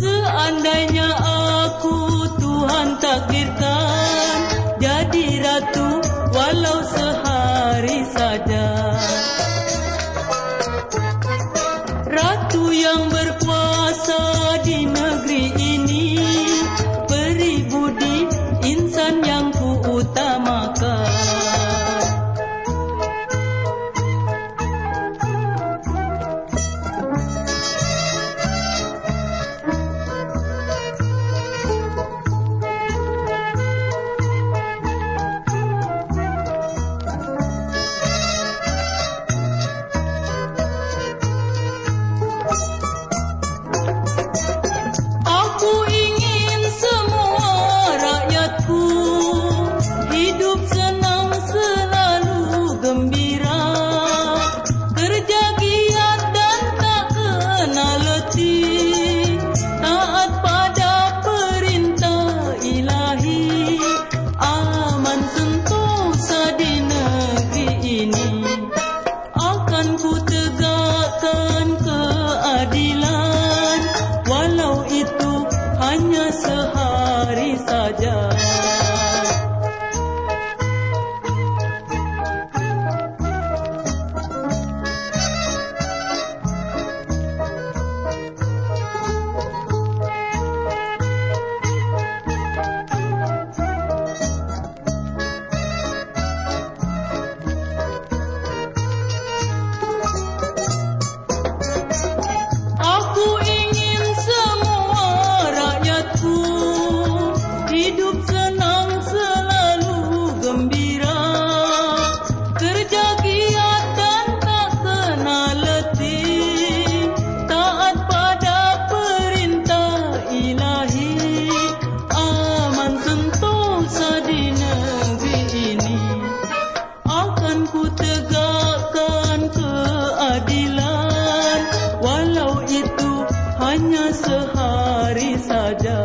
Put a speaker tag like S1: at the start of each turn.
S1: Seandainya aku Tuhan Takdirkan jadi ratu walau sehat. हारी सजा